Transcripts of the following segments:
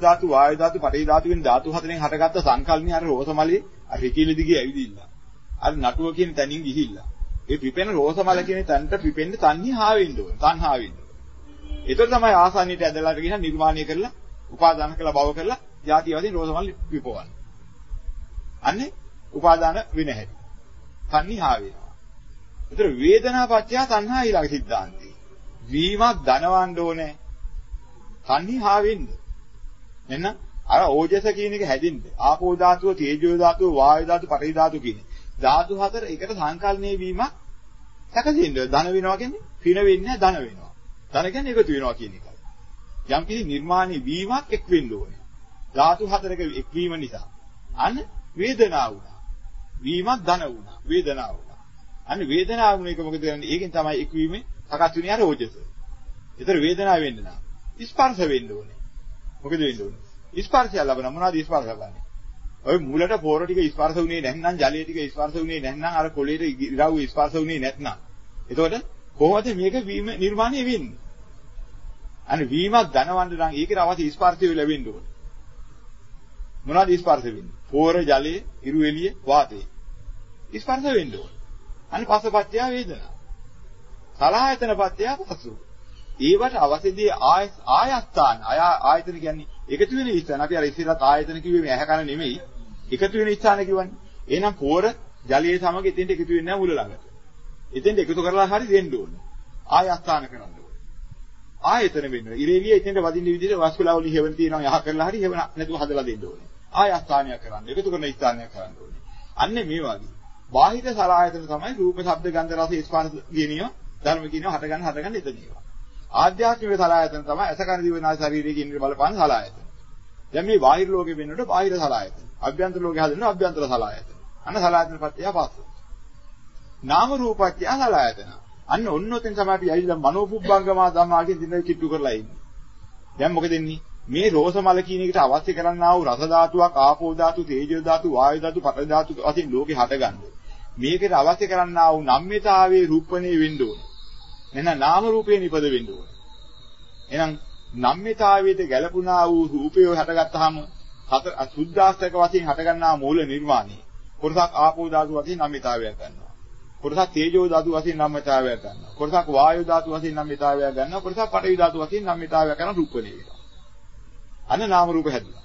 ධාතු, වායු ධාතු, පඨවි ධාතු කියන ධාතු හතරෙන් හටගත්ත සංකල්පනේ අර රෝසමලේ අර රිකිලි දිගේ ඇවිදින්න. අර නටුව කියන තැනින් ගිහිල්ලා. ඒ පිපෙන රෝසමල කියන තැනට පිපෙන්න තන්නේ හාවෙන්න ඕන. තණ්හා වෙන්න. ඒතර තමයි ආසන්නයට ඇදලා අරගෙන නිර්මාණය කරලා, උපාදාන කරලා භව කරලා, ಜಾති වශයෙන් රෝසමල විපවන්නේ. අන්නේ උපාදාන වෙන හැටි. තණ්හා වෙනවා. ඒතර වේදනා පත්‍ය තණ්හා ඊළඟ සිද්ධාන්තේ. වීමක් ධනවන්න ඕනේ. තණ්හා වෙන්න. එන්න අර ඕජස කියන එක හැදින්න. ආපෝ ධාතුව, තේජෝ ධාතුව, වායු ධාතුව, පඨවි ධාතුව කියන. ධාතු හතර එකට සංකල්පණය වීමක් සැකසෙන්න. ධන වෙනවා කියන්නේ පින වෙන්නේ ධන වෙනවා. ධන කියන්නේ එකතු වෙනවා කියන එකයි. යම් කිසි නිර්මාණي වීමක් එක් වෙන්න ඕනේ. ධාතු හතරක එක්වීම නිසා. අන්න වේදනාව වුණා. වීමක් ධන වුණා. වේදනාව වුණා. අන්න වේදනාව වුණ එක මොකද කරන්නේ? ඒකෙන් තමයි එක්වීමේ සකස් වෙන්නේ අර ඕජස. ඒතර වේදනාව වෙන්න නම් ස්පර්ශ වෙන්න ඕනේ. මොකද වෙන්න ඕනේ? ස්පර්ශය ලැබෙන මොනවද ස්පර්ශ ලබන්නේ? ඔය මූලට පොර ටික ස්පර්ශ වුණේ නැත්නම් ජලයේ ටික ස්පර්ශ වුණේ නැත්නම් අර කොළේට ඉරව් ස්පර්ශ වුණේ නැත්නම්. එතකොට කොහොමද මේක වීම නිර්මාණය වෙන්නේ? අනේ වීමක් ධනවන්න නම් ඒකට අවශ්‍ය ස්පර්ශය ලැබෙන්න ඕනේ. මොනවද ස්පර්ශ වෙන්නේ? පොර ජලයේ, ඉරු එළිය, වාතය. ස්පර්ශ වෙන්න ඕනේ. අනේ පස්සපත්‍ය වේදනා. සලආයතන පත්‍ය පසු. ඒවට අවශ්‍යදී ආය ආයස්ථාන ආයතන කියන්නේ එකතු වෙන ස්ථාන. අපි අර ඉස්සෙල්ලත් ආයතන කිව්වේ මේ ඇහැ කන නෙමෙයි. එකතු වෙන ස්ථාන කිව්වනේ. එහෙනම් පෝර ජලයේ සමග එතෙන්ට එකතු වෙන්නේ නැහැ මුල ළඟට. එතෙන්ට එකතු කරලා හරි දෙන්න ඕනේ. ආයස්ථාන කරන්න ඕනේ. ආයතන වෙන්න. ඉරේලිය එතෙන්ට වදින්න විදිහට වස්කුලාවලි හේවන තියෙනවා යහ කරලා හරි හේවන නැතුව හදලා දෙන්න ඕනේ. ආයස්ථානයක් කරන්න. එකතු කරන ස්ථානයක් කරන්න ඕනේ. අන්න මේ වගේ. බාහිර සලආයතන තමයි රූප, ශබ්ද, ගන්ධ, රස, ස්පර්ශ කියනියෝ ධර්ම කියනවා හටගන්න හටගන්න එතන ඒවා. ආධ්‍යාත්මික සලආයතන තමයි අසකන දිවනාස ශරීරයේ කියන බලපාන සලආයතන. දැන් මේ බාහිර ලෝකෙ වෙන්නකොට බාහිර සලආයතන. අභ්‍යන්තර ලෝකෙ හදන්න අභ්‍යන්තර සලආයතන. අන්න සලආයතන පත්‍ය පස්ස. නාම රූපත්‍ය සලආයතන. අන්න ඔන්නෝතෙන් තමයි අපි ඇවිල්ලා මනෝපුබ්බංගමා ධම්මාකින් දින කිට්ටු කරලා ඉන්නේ. දැන් මොකද වෙන්නේ? මේ රෝස මල කියන එකට අවශ්‍ය කරන්නා වූ රස ධාතුවක්, ආපෝ ධාතු, තේජෝ ධාතු, වායු ධාතු, පඨවි ධාතු වශයෙන් ලෝකේ හටගන්න. මේකට අවශ්‍ය කරන්නා වූ නම්මිතාවේ රූපණේ වෙන්න ඕනේ. එහෙනම් නාම රූපේ නිපද වෙන්න ඕනේ. එහෙනම් නම්මිතාවයට ගැළපුණා වූ රූපය හටගත්තාම හතර සුද්ධාස්තක වශයෙන් හටගන්නා මූල නිර්මාණය. කොටසක් ආපෝ ධාතු වශයෙන් නම්මිතාවයක් ගන්නවා. කොටසක් තේජෝ ධාතු වශයෙන් නම්මිතාවයක් ගන්නවා. කොටසක් වායෝ ධාතු වශයෙන් නම්මිතාවයක් ගන්නවා. කොටසක් පඨවි ධාතු වශයෙන් නම්මිතාවයක් කරන රූපණේ වෙනවා. අන්න නාම රූප හැදුවා.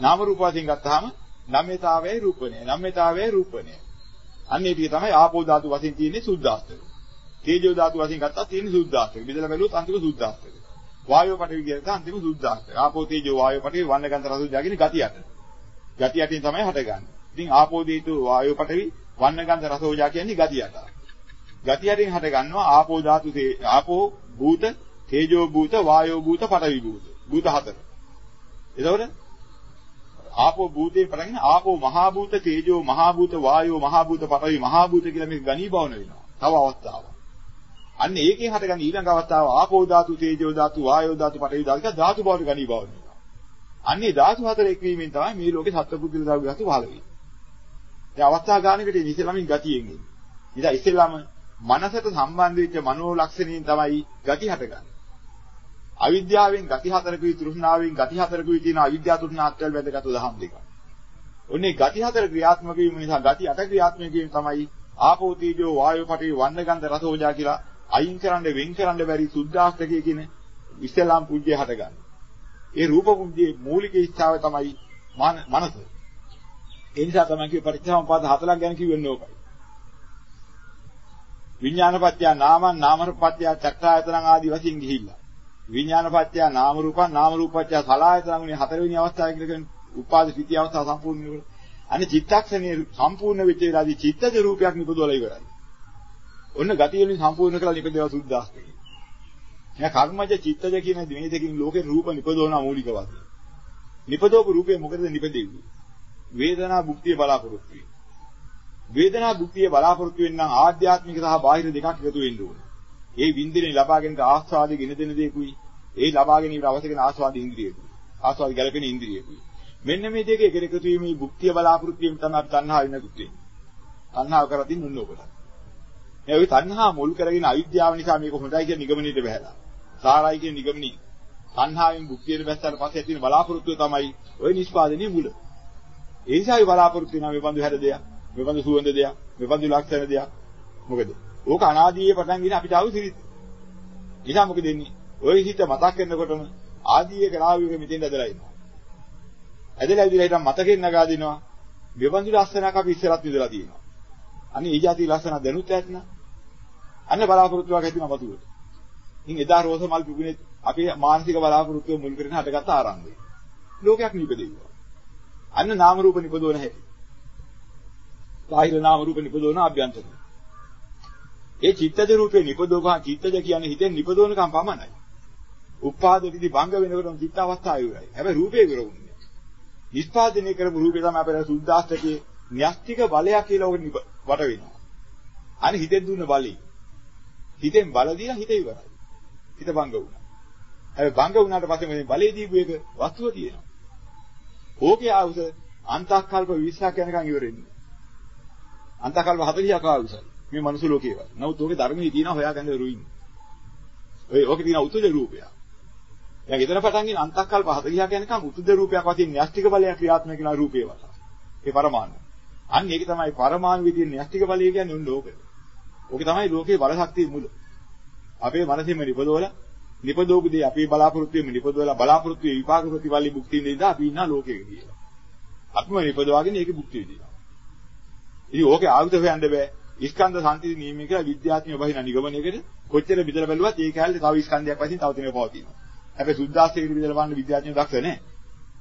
නාම රූප වශයෙන් ගත්තාම නම්මිතාවයේ රූපණේ. නම්මිතාවයේ රූපණේ. අන්න ඒ ටික තමයි ආපෝ ධාතු වශයෙන් තියෙන්නේ සුද්ධාස්තක. තේජෝ ධාතු වශයෙන් ගත්තා තියෙන සුද්ධාස්තක. බෙදලා බැලුවොත් අන්තිම සුද්ධාස්තක. වායෝ පඨවි කියන එක අන්තිම සුද්ධාස්තක. ආපෝ තේජෝ වායෝ පඨවි වන්න ගන්ධ රස ජාගෙන ගති යට. ගති යටින් තමයි හටගන්නේ. ඉතින් ආපෝ තේජෝ වායෝ පඨවි වන්න ගන්ධ රස ඕජා කියන්නේ ගති යට. ගති යටින් හට ගන්නවා ආපෝ ධාතු ආපෝ භූත තේජෝ භූත වායෝ භූත පඨවි භූත. භූත හතර. එතකොට ආපෝ භූතේ පටන් ආපෝ මහා භූත තේජෝ මහා භූත වායෝ මහා භූත පඨවි මහා භූත කියලා මේක ගණීභවන වෙනවා. තව අවස්ථාවක්. අන්න ඒකෙන් හටගන්න ඊළඟ අවස්ථාව ආපෝ ධාතු, තේජෝ ධාතු, වායෝ ධාතු, පඨවි ධාතු කියලා ධාතු බවට ගනී බව වෙනවා. අන්නේ ධාතු හතර එක්වීමෙන් තමයි මේ ලෝකේ සත්පුද්ගල ධාතු ධාතු පහළ වෙන්නේ. ඒ අවස්ථා ගානකට ඉස්සෙල්ලාමින් ගතියෙන් එන්නේ. ඉතින් ඉස්සෙල්ලාම මනසට සම්බන්ධ වෙච්ච මනෝ ලක්ෂණයෙන් තමයි ගති හටගන්නේ. අවිද්‍යාවෙන් ගති හතරකුයි තෘෂ්ණාවෙන් ගති හතරකුයි තියෙන අවිද්‍යාව තෘෂ්ණාත්වල වැදගත් දහම් දෙකක්. ඔන්නේ ගති හතර ක්‍රියාත්මක වීම නිසා ගති අට ක්‍රියාත්මක වීම තමයි ආපෝ තීජෝ වායෝ පඨවි වන්න ගන්ධ රස ඕජා කියලා අයින් කරන්න වෙන් කරන්න බැරි සුද්ධාස්තකයේ කියන ඉස්ලාම් පුජ්‍යය හටගන්න. ඒ රූප පුජ්‍යයේ මූලික ඉච්ඡාව තමයි මනස. ඒ නිසා තමයි කිව්වේ පරිච්ඡාමපාද හතරක් ගැන කිව්වෙන්නේ ඕකයි. විඥානපත්‍ය නාමං නාමරූපපත්‍ය චක්‍රායතනං ආදී වශයෙන් ගිහිල්ලා. විඥානපත්‍ය නාම රූපං නාම රූපපත්‍ය සලආයතනං උනේ හතරවෙනි අවස්ථාව කියලා කියන්නේ උපාද සිටි අවස්ථාව සම්පූර්ණ වෙනවා. අනේ චිත්තක්ෂණයේ සම්පූර්ණ වෙච්ච වෙලාවදී චිත්තජ රූපයක් නිපදවලා ඉවරයි. ඔන්න ගතිය වලින් සම්පූර්ණ කරලා නිපදේව සුද්ධාස්තකේ. එයා කර්මජ චිත්තජ කියන මේ දෙකකින් ලෝකේ රූප නිපදවන මූලික වශයෙන්. නිපදවපු රූපේ මොකද නිපදෙන්නේ? වේදනා භුක්තිය බලාපොරොත්තු වෙන්නේ. වේදනා භුක්තිය බලාපොරොත්තු වෙන්න නම් ආධ්‍යාත්මික සහ බාහිර දෙකක් එකතු වෙන්න ඕනේ. ඒ වින්දිනේ ලබාගෙන ආස්වාදයේ ගෙන දෙන දේකුයි ඒ ලබාගෙන ඉවර අවශ්‍ය කරන ආස්වාද ඉන්ද්‍රියකුයි. ආස්වාද ගැලපෙන ඉන්ද්‍රියකුයි. මෙන්න මේ දෙක එකට එකතු වීමේ භුක්තිය බලාපොරොත්තු වීම තමයි අපි තණ්හාව වෙනකුත් වෙන්නේ. තණ්හාව කරතින් උන්න ඔබට. මේ ওই තණ්හා මුල් කරගෙන අවිද්‍යාව නිසා මේක හොඳයි කියන නිගමනයට බහැලා. සාරයි කියන නිගමනයේ තණ්හාවෙන් බුද්ධියට බැස්සට පස්සේ තියෙන බලාපොරොත්තුව තමයි ওই නිෂ්පාදනයේ මුල. ඒ නිසායි බලාපොරොත්තු වෙනා මේ බඳු හැර දෙයක්, මේ බඳු සුවඳ දෙයක්, මේ බඳු ලක්ෂණ දෙයක්. මොකද? ඕක අනාදීයේ පටන් ගින අපිට ආව සිරිත. ඊට මොකද වෙන්නේ? ওই හිත මතක් කරනකොටම ආදීයේ ග්‍රාවියක මෙතෙන් ඇදලා ඉනවා. ඇදලා ඇදලා හිටන් මතකෙන් නගා දෙනවා. මෙබඳු ලස්සනක් අපි ඉස්සරහත් විදලා තියෙනවා. අනේ ඒ જાති ලස්සන දැනුත් ඇත්නම් අන්න බලාපොරොත්තුවක් ඇතිවෙන වතුරට. ඉතින් එදා රෝස මල් පිපුණේ අපේ මානසික බලාපොරොත්තුව මුල් කරගෙන හටගත්ත ආරම්භය. ලෝකයක් නිපදෙව්වා. අන්න නාම රූප නිපදවන හැටි. බාහිර නාම රූප නිපදවන අභ්‍යන්තර. ඒ චිත්තජ රූපේ නිපදවපහන් චිත්තජ කියන්නේ හිතෙන් නිපදවනකම් පමණයි. උපාද විදි භංග වෙනකොටම චිත්ත අවස්ථාව ඉවරයි. හැබැයි රූපේ ඉවරුන්නේ. නිස්පාදනය කරපු රූපේ තමයි අපේ සුද්ධාස්තකයේ න්‍යෂ්ටික බලයක් කියලා ඔක වට වෙනවා. අනේ හිතෙන් දුන්න බලي. හිතෙන් බල දීලා හිත ඉවරයි. හිත භංග වුණා. හැබැයි භංග වුණාට පස්සේ මේ බලේ දීපු එක වස්තුව තියෙනවා. ඕකේ ආවුස අන්තක්කල්ප 20ක් යනකම් ඉවරෙන්නේ. අන්තක්කල්ප 40ක් ආවුසයි. මේ මනුස්ස ලෝකේ වල. නමුත් ඕකේ ධර්මයේ තියෙනවා හොයාගන්න රුයින්. ඔය ඕකේ තියෙන උතුජ රූපය. දැන් ඊතර පටන් ගෙන අන්තක්කල්ප 40ක් යනකම් උතුජ රූපයක් වශයෙන් න්‍යෂ්ටික බලයක් ක්‍රියාත්මක කරන රූපේ වල. ඒ පරමාණු. අන්න ඒක තමයි පරමාණු විදිහේ න්‍යෂ්ටික බලය කියන්නේ උන් ලෝකෙ. ඕකේ තමයි ලෝකේ බල ශක්තිය මුල. අපේ මනසෙම නිපදවල නිපදෝපු දේ අපේ බලාපොරොත්තු වෙමින් නිපදවලා බලාපොරොත්තු වේ විපාක ප්‍රතිඵලෙ භුක්ති විඳින්න අපි ඉන්න ලෝකෙක කියලා. අපිම නිපදවාගෙන ඒකේ භුක්ති විඳිනවා. ඉතින් ඕකේ ආයුධ හොයන්න බෑ. ස්කන්ධ සංතිති නියමයේ කියලා විද්‍යාඥයෝ බහින නිගමනයකට කොච්චර බෙදලා බැලුවත් ඒ කැලේ තව ස්කන්ධයක් වශයෙන් තව තැනක පවතිනවා. හැබැයි සුද්ධාස්තකයේ බෙදලා බලන්න විද්‍යාඥයෝ දක්ෂ නැහැ.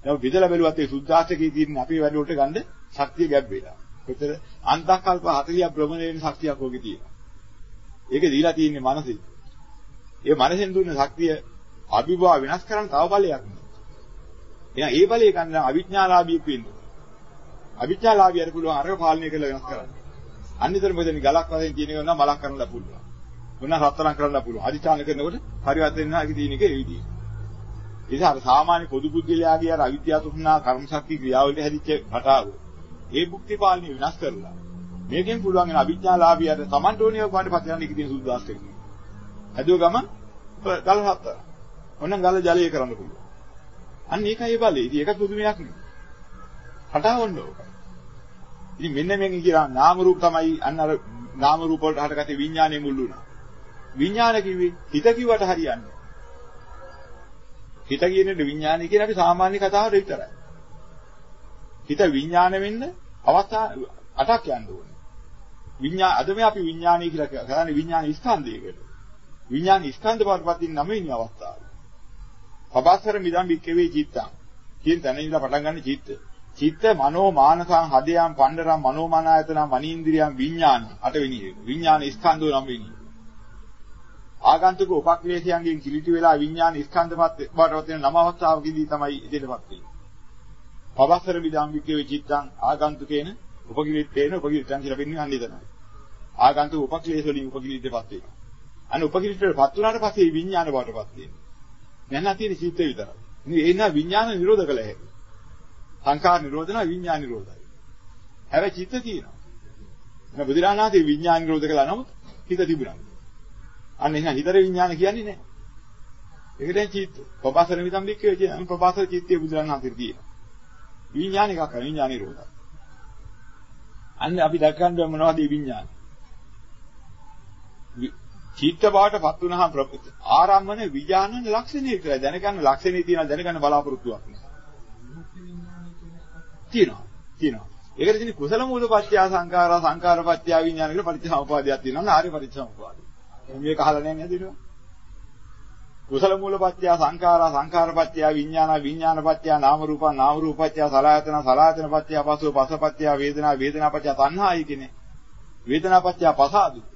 දැන් බෙදලා බැලුවත් ඒ සුද්ධාස්තකයේ තියෙන අපේ වැඩ වලට ගන්න ශක්තිය ගැබ් වෙලා. කොතර අන්තකල්ප 40ක් භ්‍රමණය වෙන ශක්තියක් ඔගේ තියෙනවා. ඒක දීලා තියෙන්නේ මනසේ. ඒ මනසෙන් දුන්න ශක්තිය අභිභව වෙනස් කරන්න තව බලයක් නෑ. එහෙනම් ඒ බලය ගන්න අවිඥාලාභී වෙන්න. අවිඥාලාභියට පුළුවන් අරක පාලනය කරලා වෙනස් කරන්න. අනිතර මෙතන ගලක් වශයෙන් තියෙන එක නම් මලක් කරන්න පුළුවන්. මොනවා රත්තරන් කරන්න පුළුවන්. අධිචාන කරනකොට පරිවර්තන වෙනවා ඒක තියෙන එක ඒ විදිහට. ඒක අර සාමාන්‍ය පොදු බුද්ධිලයාගේ අර අවිද්‍යාව තුනා කර්ම ශක්තිය ක්‍රියාවලට හැදිච්ච රටාව. ඒ භුක්ති පාලනය වෙනස් කරලා මේකෙන් පුළුවන් වෙන අවිඥාලාභියට Tamanට ඕනිය වගේ පතිරන්න ඉකිදී සුද්ධාස් කරනවා. හැදුව ගමන් ගල හතර. ඔන්න ගල ජලය කරන්න පුළුවන්. අන්න ඒකයි බලය. ඉතින් ඒකත් පුදුමයක් නෙවෙයි. හටවන්න ඕක. ඉතින් මෙන්න මේක කියන නාම රූප තමයි අන්න අර නාම රූප වලට හටගත්තේ විඥානයේ මුල් වුණා. විඥාන කිව්වේ හිත කිව්වට හරියන්නේ. හිත කියන්නේ විඥානය කියන අපි සාමාන්‍ය කතාවට විතරයි. හිත විඥාන වෙන්න අවස්ථා අටක් යන්න ඕනේ. විඥා අද මේ අපි විඥානය කියලා කරන්නේ විඥාන ස්කන්ධයකට. විඥාන ස්කන්ධ බවටපත් වෙන නවවෙනි අවස්ථාව. පබස්සර මිදම් වික්කවේ චිත්තං. කියන තැන ඉඳලා පටන් ගන්න චිත්ත. චිත්ත මනෝ මානසං හදයන් පණ්ඩරම් මනෝමනායතන මනීන්ද්‍රියම් විඥාන අටවෙනි එක. විඥාන ස්කන්ධය නම් වෙන්නේ. ආගන්තුක උපක්ලේශයන්ගෙන් කිලිටි වෙලා විඥාන ස්කන්ධපත් බවටපත් වෙන නව අවස්ථාවකදී තමයි ඉදිරියටපත් වෙන්නේ. පබස්සර මිදම් වික්කවේ චිත්තං ආගන්තුකේන උපකිලිටේන උපකිලිටන් කියලා පෙන්වන්නේ අන්නේ තමයි. ආගන්තුක උපක්ලේශ වලින් උපකිලිටපත් වෙනවා. අන්න උපකිලිටපත් වුණාට පස්සේ විඥාන බවටපත් වෙනවා. නැත්නම් තියෙන චිත්ත විතරයි. ඉතින් ඒ නා විඥාන නිරෝධ කළ හැකියි. සංඛාර නිරෝධන විඥාන නිරෝධයි. හැබැයි චිත්ත තියෙනවා. එහෙනම් බුදුරණාහි විඥාන නිරෝධ කළා නමුත් හිත තිබුණා. අන්න එහෙනම් හිතේ විඥාන කියන්නේ නැහැ. ඒක දැන් චිත්ත. ප්‍රබාසර විතම් බික්කේ කියන ප්‍රබාසර චිත්තයේ බුදුරණාහි තියෙනවා. විඥාන එකක් විඥාන නිරෝධයි. අන්න අපි දක්වන්න මොනවද විඥාන? චිත්ත බවට පත් වුණාම ආරම්මන විඥානන ලක්ෂණය විතරයි දැනගන්න ලක්ෂණේ තියෙනවා දැනගන්න බලාපොරොත්තුවක් නෑ. තියෙනවා. තියෙනවා. ඒකට තියෙන කුසල මූලපත්‍ය සංඛාරා සංඛාරපත්‍ය විඥාන කියලා පරිච්ඡාමපාදයක් තියෙනවා. ආර්ය පරිච්ඡාමපාදය. මේක අහලා නැහැ නේද? කුසල මූලපත්‍ය සංඛාරා සංඛාරපත්‍ය විඥාන විඥානපත්‍ය නාම රූප නාම රූපපත්‍ය සලආයතන සලආයතනපත්‍ය පසව පසපත්‍ය වේදනා වේදනාපත්‍ය තණ්හායි කියන්නේ. වේදනාපත්‍ය පසාදු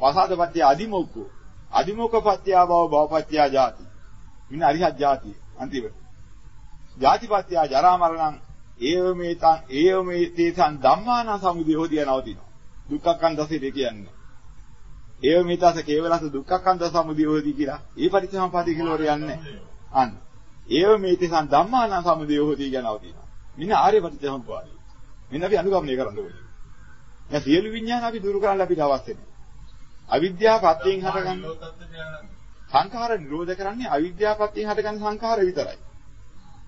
වසාදපත්‍ය අදිමෝක්ඛෝ. අදිමෝක්ඛපත්‍ය භව භවපත්‍ය ජාති. මින අරිහත් ජාති අන්තිමට ජාතිපත්‍ය ජරා මරණං ඒව මේතං ඒව මේතේසං ධම්මාන සමුදයෝ දිය නවතිනවා. දුක්ඛකන්දසේ කියන්නේ. ඒව මේතස කේවලස දුක්ඛකන්ද සමුදයෝදී කියලා ඒ පරිසම්පාදී කියලා වර යන්නේ. අන්න. ඒව මේතේසං ධම්මාන සමුදයෝ දී කියන නවතිනවා. මින ආර්ය පරිසම්පාදී මෙන්න අපි අනුගමනය කරන්න ඕනේ. දැන් සියලු විඥාන අපි දුරු කරන්න අපිට අවශ්‍ය නැහැ. අවිද්‍යාව පත්‍යයෙන් හටගන්න. සංඛාර නිරෝධ කරන්නේ අවිද්‍යාවපත්යෙන් හටගන්න සංඛාර විතරයි.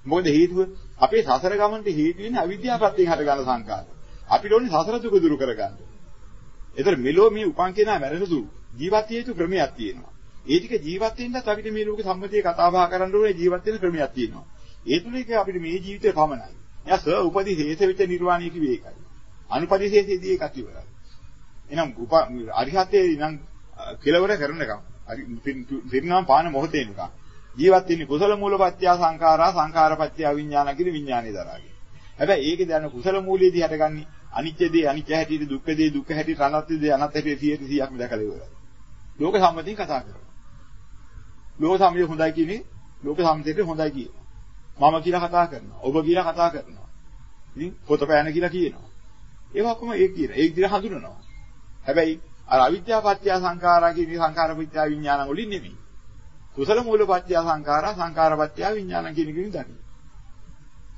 මොකද හේතුව අපේ සසර ගමනට හේතු වෙන්නේ අවිද්‍යාවපත්යෙන් හටගන්න සංඛාර. අපිට ඕනේ සසර දුක දුරු කරගන්න. ඒතර මෙලෝ මේ උපන් කෙනා මැරෙන දුරු ජීවත් හේතු ක්‍රමයක් තියෙනවා. ඒ ටික ජීවත් වෙන්නත් අපිට මේ ලෝක සම්මතිය කතා බහ කරන්න ඕනේ ජීවත් වෙන ක්‍රමයක් තියෙනවා. ඒ තුල එක අපිට මේ ජීවිතේ පමණයි. එයා ස උපදී හේත වෙච්ච නිර්වාණය කිව්වේ ඒකයි. අනුපදිශේෂයේදී ඒකත් ඉවරයි. එහෙනම් උප අරිහතේ නම් කෙලවර කරනකම් පිරිනවම් පාන මොහොතේ නිකන් ජීවත් වෙන්නේ කුසල මූලපත්‍ය සංඛාරා සංඛාරපත්‍ය විඥාන කියන විඥානේ දරාගෙන. හැබැයි ඒකේ දැන කුසල මූලයේදී හටගන්නේ අනිත්‍ය දේ අනිත්‍ය හැටියට දුක්ඛ දේ දුක්ඛ හැටියට අනාත්ම දේ අනාත්ම හැටියට 100%ක්ම දැකලා ඉවරයි. ලෝක සම්මතියෙන් කතා කරනවා. ලෝක සම්මිය හොඳයි කියන්නේ ලෝක සම්මිතයට හොඳයි කියනවා. මම කියලා කතා කරනවා. ඔබ කියලා කතා කරනවා. ඉතින් පොත පෑන කියලා කියනවා. ඒවා කොහොම ඒ කියන. ඒ විදිහට හඳුනනවා. හැබැයි අර අවිද්‍යාව පත්‍ය සංඛාරා කියන සංඛාර පත්‍ය විඥාන වලින් නෙමෙයි. කුසල මූල පත්‍ය සංඛාරා සංඛාර පත්‍ය විඥාන කියන කෙනින් දන්නේ.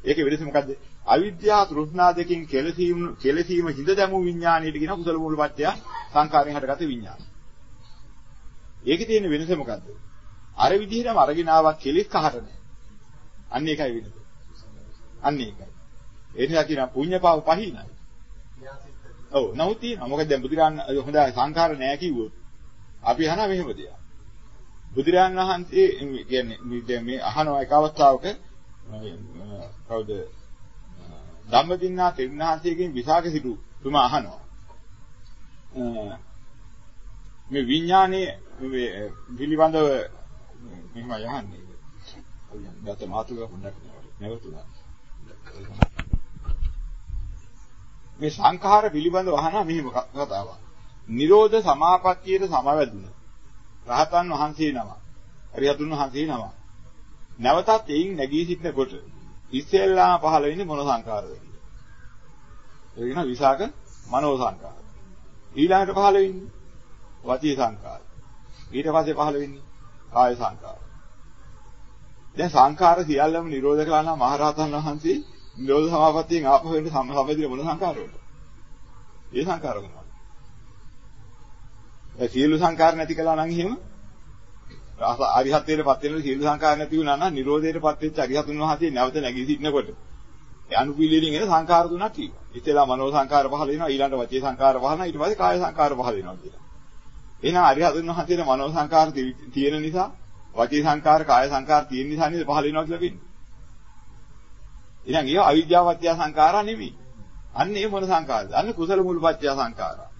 ඒකේ වෙනස මොකද්ද? අවිද්‍යාව තෘෂ්ණා දෙකෙන් කෙලසීම කෙලසීම හිඳ දැමු විඥානයට කියන කුසල මූල පත්‍ය සංඛාරයෙන් හටගත විඥාන. ඒකේ තියෙන වෙනස මොකද්ද? අර විදිහටම අරගෙන ආවක් කෙලෙස් කහට නැහැ. අන්න ඒකයි වෙනස. අන්න ඒකයි. ඒ නිසා කියනවා පුඤ්ඤපාව පහිනයි. ඔව් නමුත් තියෙනවා. මොකද දැන් බුදුරන් හොඳයි සංඛාර නැහැ කිව්වොත් අපි අහනවා මෙහෙම දෙයක්. බුදුරන් වහන්සේ කියන්නේ මේ අහනවා එක අවස්ථාවක කවුද ධම්මදින්නා තෙරුණහන්සේගෙන් විසාක සිටු තුමා අහනවා. මේ විඥානයේ පිළිබඳව මෙහෙම යහන්නේ. ගත මාතුක හොඳක් නැවතුණා. මේ සංඛාර පිළිබඳව අහනවා මෙහෙම කතාවක්. නිරෝධ සමාපත්තියට සමවැදුන රහතන් වහන්සේ නම. අරිහතුන් වහන්සේ නම. නැවතත් එයින් නැගී සිටිනකොට ඉස්සෙල්ලාම පහළ වෙන්නේ මොන සංඛාරද කියලා. ඒ කියන විසාක මනෝ සංඛාර. ඊළඟට පහළ වෙන්නේ වචී සංඛාර. ඊට පස්සේ පහළ වෙන්නේ කාය සංඛාර. දැන් සංඛාර සියල්ලම නිරෝධ කළා නම් මහරහතන් වහන්සේ නිරෝධ සමාපත්තියෙන් ආපහු වෙන සම්පදින මොන සංඛාරවලද? ඒ සංඛාර මොනවද? ඒ සියලු සංඛාර නැති කළා නම් එහෙම අරිහත්ත්වයටපත් වෙන සියලු සංඛාර නැති වුණා නම් නිරෝධයටපත් වෙච්ච අරිහතුන් වහන්සේ නැවත නැගී සිටිනකොට ඒ අනුපීලයෙන් එන සංඛාර තුනක් තියෙනවා. ඉතලා මනෝ සංඛාර පහල වෙනවා ඊළඟට වචේ සංඛාර පහල වෙනවා ඊට පස්සේ කාය සංඛාර පහල වෙනවා කියලා. එහෙනම් අරිහතුන් වහන්සේට මනෝ සංඛාර තියෙන නිසා වචී සංඛාර කාය සංඛාර තියෙන නිසා නේද පහල වෙනවා කියලා කියන්නේ. ඉතින් ඒක අවිද්‍යාවත්‍ය සංඛාරා නෙමෙයි. අන්න ඒ මොන සංඛාරද? අන්න කුසල මූලපත්‍ය සංඛාරා.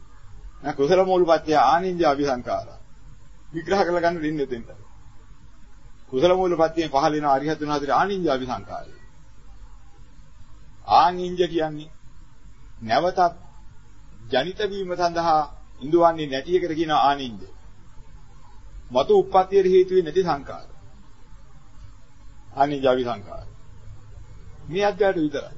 නැහ කුසල මූලපත්‍ය ආනින්ජ අபிසංඛාරා. විග්‍රහ කරලා ගන්න දෙන්නේ දෙන්න. කුසල මූලපත්‍යෙන් පහළ වෙන අරිහත් උනාතර ආනින්ජ අபிසංඛාරය. ආනින්ජ කියන්නේ නැවතත් ජනිත වීම සඳහා ඉඳුවන්නේ නැති එකට කියනවා ආනින්ජ. මතු උප්පත්තියට හේතු වෙන්නේ නැති සංඛාර. ආනින්ජ අபிසංඛාරය. මේ අධ්‍යයනය විතරයි.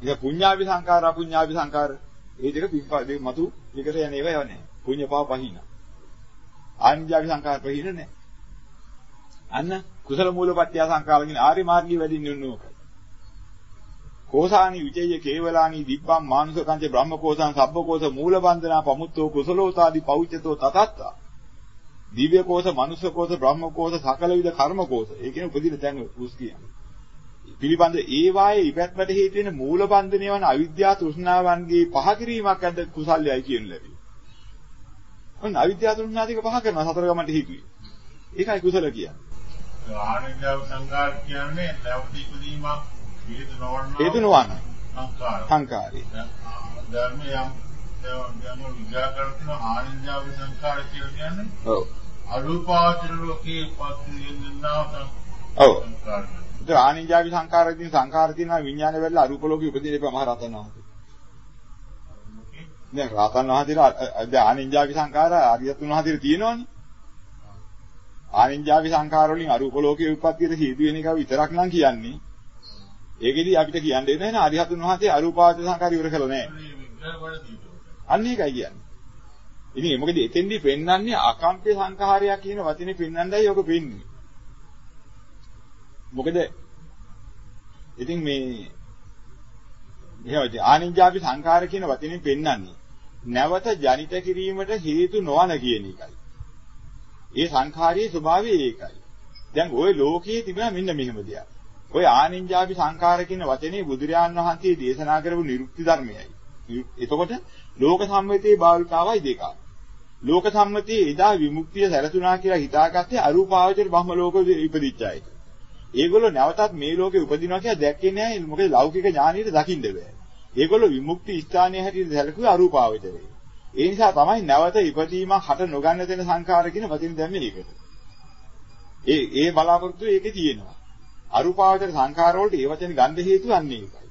ඉතින් පුඤ්ඤාවි සංකාර අපුඤ්ඤාවි සංකාර මේ දෙක පිපා දෙක මතු දෙකට යන ඒවා යන්නේ. පුඤ්ඤපාව පහින. ආඤ්ඤාවි සංකාර පහින නැහැ. අන්න කුසල මූලපත්‍ය සංකාරකින් ආර්ය මාර්ගී වැඩින්නේ උන්නෝක. කෝසානි විචේය කේවලානි දිබ්බම් මානුසකංච බ්‍රහ්මකෝසං සබ්බකෝස මූල බන්ධනා පමුත්තෝ කුසලෝතාදි පෞච්‍යතෝ තතත්තා දිව්‍ය කෝෂ, මනුෂ්‍ය කෝෂ, බ්‍රහ්ම කෝෂ, සකල විද කර්ම කෝෂ. ඒ කියන්නේ උපදින තැන් උස් කියන්නේ. පිළිබඳ ඒ වායේ ඉපැත්මට හේතු වෙන මූල බන්ධනය වන අවිද්‍යාව තෘෂ්ණාවන්ගේ පහ කිරීමක් ඇද්ද කුසල්යයි කියන ලැබි. ඔන්න අවිද්‍යාව තෘෂ්ණා දෙක පහ කරනවා සතර ගමන්ට හිතුවේ. ඒකයි කුසල කියන්නේ. ආනන්දව සංකාර කියන්නේ නැවත ඉදීමක් හේතු නොවන හේතු නොවන සංකාර. සංකාරය. ධර්මයන් දැන් විග්‍රහ කරන ආනන්දව සංකාර කියන්නේ ඔව්. අරූපාවචර ලෝකේ පස්සේ ඔව්. ඒතර ආනිජාවි සංකාරයෙන් සංකාර තියෙනවා විඥාන වෙලා අරූප ලෝකෙ උපදින එපා මහ රතන වහන්සේ. දැන් රතන වහන්සේලා දැන් ආනිජාවි සංකාර ආර්යතුන් වහන්සේට තියෙනවනේ. ආනිජාවි සංකාර වලින් අරූප ලෝකයේ උත්පත්තියට හේතු වෙන එක විතරක් නම් කියන්නේ. ඒකෙදි අපිට කියන්න නැහැ ආර්යතුන් වහන්සේ අරූපාවචර සංකාර ඉවර කළා නෑ. අන්න ඒකයි කියන්නේ. ඉතින් මොකද එතෙන්දී පෙන්වන්නේ අකම්පේ සංඛාරයක් කියන වචනේ පෙන්වන්නයි ඔක පෙන්වන්නේ. මොකද ඉතින් මේ එහෙමද ආනිජාපි සංඛාර කියන වචනේ පෙන්වන්නේ නැවත ජනිත කිරීමට හේතු නොවන කියන එකයි. ඒ සංඛාරයේ ස්වභාවය ඒකයි. දැන් ওই ලෝකයේ තිබෙන මෙන්න මෙහෙම දෙයක්. ওই ආනින්ජාපි සංඛාර කියන වචනේ බුදුරජාන් වහන්සේ දේශනා කරපු නිරුක්ති ධර්මයයි. එතකොට ලෝක සම්මතයේ භාවිතාවයි දෙකක්. ලෝක සම්මතයේ එදා විමුක්තිය සැලසුණා කියලා හිතාගත්තේ අරූපාවචර බ්‍රහ්ම ලෝක ඉපදිච්ච අය. ඒගොල්ලෝ නැවතත් මේ ලෝකේ උපදිනවා කියලා දැක්කේ නැහැ. මොකද ලෞකික ඥානියට දකින්න බෑ. ඒගොල්ලෝ විමුක්ති ස්ථානයේ හැටියට සැලකුවේ අරූපාවචරේ. ඒ නිසා තමයි නැවත ඉපදීමක් හට නොගන්න දෙන සංඛාර කියන වචනේ දැම්මේ ඒකට. ඒ ඒ බලාපොරොත්තු ඒකේ තියෙනවා. අරූපාවචර සංඛාර වලට ඒ වචනේ ගන්න හේතුව අන්නේ ඒකයි.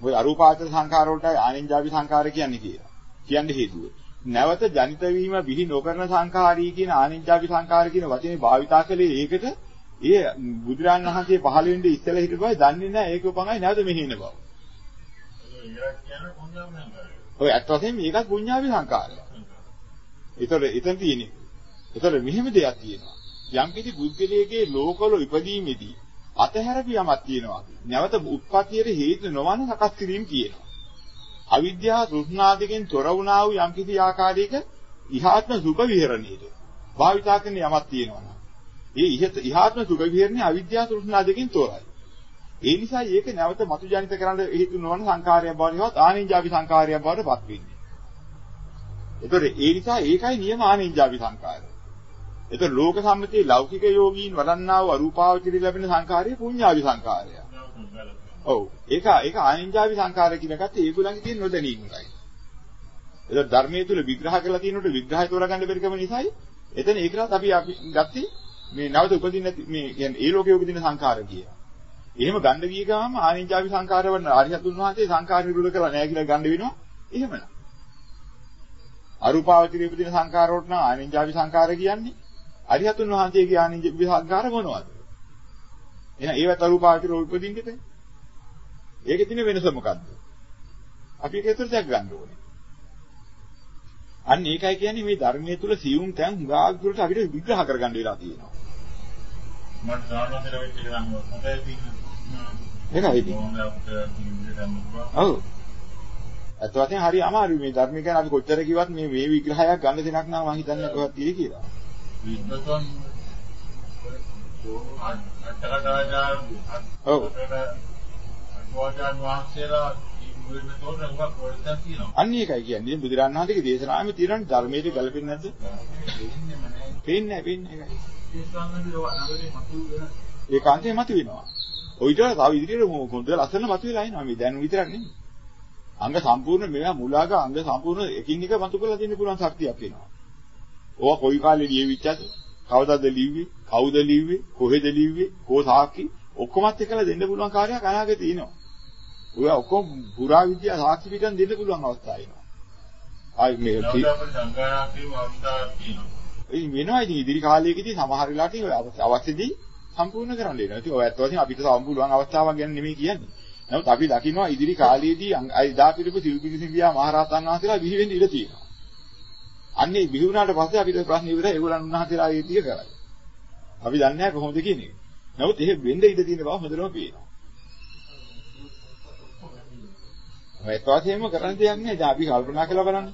මොකද අරූපාවචර සංඛාර වලට ආනින්ජාවි සංඛාර කියන්නේ කියලා. කියන්න හේතුව. නැවත ජනිත වීම විහි නොකරන සංඛාරී කියන ආනින්ජාවි සංඛාර කියන වචනේ භාවිතා කළේ ඒකට ඒ බුදුරන් වහන්සේ පහළ වෙන්නේ ඉස්සෙල්ලා හිටපු බව දන්නේ නැහැ ඒක උපමයි නැවත මෙහි ඉන බව. ඔය අත් වශයෙන් මේකත් පුඤ්ඤාවි සංඛාරය. ඒතර එතන තියෙන්නේ. ඒතර මෙහෙම දෙයක් තියෙනවා. යම් කිසි බුද්ධලයේ ලෝකවල ඉපදීමේදී අතහැරපු යමක් තියෙනවා. නැවත උත්පත්තියට හේතු නොවන සකස් කිරීම කියනවා. අවිද්‍යාව තෘෂ්ණාදිකෙන් තොර වුණා වූ යම් කිසි ආකාරයක ඉහාත්ම සුඛ විහරණයද භාවිතා කරන යමක් තියෙනවා. ඒ ඉහත ඉහාත්ම සුඛ විහරණය අවිද්‍යාව තෘෂ්ණාදිකෙන් තොරයි. ඒ නිසා ඒක නැවත මතු ජනිත කරන්න හේතු නොවන සංකාරයක් බවටවත් ආනින්ජාවි සංකාරයක් බවට පත් වෙන්නේ. ඒතකොට ඒ නිසා ඒකයි නියම ආනින්ජාවි සංකාරය. ඒතකොට ලෝක සම්මතයේ ලෞකික යෝගීන් වඩන්නා වූ අරූපාවචරී ලැබෙන සංකාරය පුඤ්ඤාවි සංකාරය. ඔව්. ඒක ඒක ආනින්ජාවි සංකාරය කියන එකත් ඒගොල්ලන්ගේ තියෙන නොදැනීමයි. ඒතකොට ධර්මයේ තුල විග්‍රහ කරලා තියෙනකොට විග්‍රහය තෝරගන්න බැරි කම නිසායි එතන ඒකලත් අපි අපි ගත්තේ මේ නැවත උපදින්න මේ කියන්නේ ඒ ලෝකයේ උපදින සංකාර කියලා. එහෙම ගන්න ගිය ගාම ආනිජාවි සංකාර වන ආරියතුන් වහන්සේ සංකාර නිරුද්ධ කළා නෑ කියලා ගන්න වෙනවා. එහෙමනම්. අරූපාවචරයේ උපදින සංකාර වලට නම් ආනිජාවි සංකාර කියන්නේ. අරියතුන් වහන්සේගේ ආනිජාවි සංකාර මොනවද? එහෙනම් ඒවත් අරූපාවචර උපදින්නේ නැහැ. ඒකේ තියෙන වෙනස මොකද්ද? අපි ඒක ඇතුළට දැක් ගන්න ඕනේ. අන්න ඒකයි කියන්නේ මේ ධර්මයේ තුල සියුම් තැන් හුඟක් දුරට අපිට විග්‍රහ කරගන්න වෙලා තියෙනවා. මට සාමාන්‍යයෙන් වෙච්ච එක නම් මට ඒකයි ඉතින්. ඔව්. අත වශයෙන් හරි අමාරුයි මේ ධර්ම ගැන අපි කොච්චර කිව්වත් මේ මේ විග්‍රහයක් ගන්න දෙයක් නම් මම හිතන්නේ කොහොමද තියෙයි කියලා. විද්වතුන් ඔව්. අටකටාජා වහන්සේලා අන්න ඒකයි කියන්නේ බුදුරන් වහන්සේගේ දේශනාවෙම තියෙන ධර්මයේ ගැලපෙන්නේ නැද්ද? පේන්නේ නැහැ පේන්නේ ඒකයි. ඒකාන්තයෙන් මතුවෙනවා. ඔය විතර තව ඉදිරියට හොඳ ලස්සන මතුවලා එනවා මේ දැන් විතරක් නෙමෙයි. අංග සම්පූර්ණ මේවා මුලාග අංග සම්පූර්ණ එකින් එක මතු කරලා දෙන්න පුළුවන් ශක්තියක් එනවා. ඕවා කොයි කාලේ ලියවිච්චද? කවදාද ලිව්වේ? කවුද ලිව්වේ? කොහෙද ලිව්වේ? කෝ සාක්ෂි ඔක්කොමත් එකලා දෙන්න පුළුවන් කාර්යයක් අනාගතේ තියෙනවා. ඔය ඔක්කොම පුරා විද්‍යා සාක්ෂි පිටන් දෙන්න පුළුවන් අවස්ථා එනවා. ආයි මේ ඒ වෙනවා ඉතින් ඉදිරි කාලයකදී සමහර වෙලාවට අවශ්‍යදී සම්පූර්ණ කරන්න වෙනවා. ඉතින් ඔය ඇත්ත වශයෙන් අපිට සම්පූර්ණ අවස්ථාවක් ගැන නෙමෙයි කියන්නේ. නමුත් අපි දකිනවා ඉදිරි කාලයේදී අයිදා පිළිපු සිව්පිලිසිංගියා මහරහතන් වහන්සේලා බිහි වෙන්න ඉඩ තියෙනවා. අන්නේ බිහි වුණාට පස්සේ අපිට ප්‍රශ්න ඉවරයි ඒගොල්ලන් උන්වහන්සේලා ඒ ටික කරයි. අපි දන්නේ නැහැ කොහොමද කියන එක. නමුත් එහෙ වෙන්න ඉඩ තියෙන බව හොඳටම පේනවා. ඔය තවසෙම කරන්න දෙයක් නෑ. දැන් අපි කල්පනා කරලා බලන්න.